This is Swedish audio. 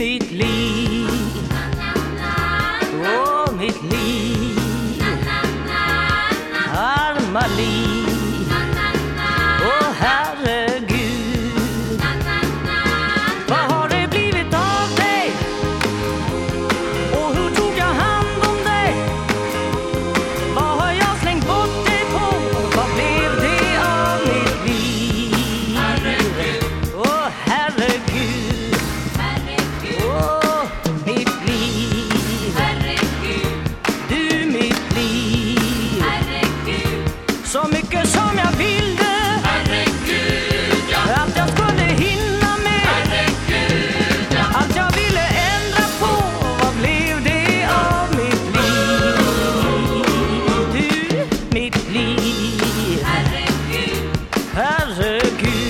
mitt liv. Åh, mitt liv. Arma liv. Harry. Harry.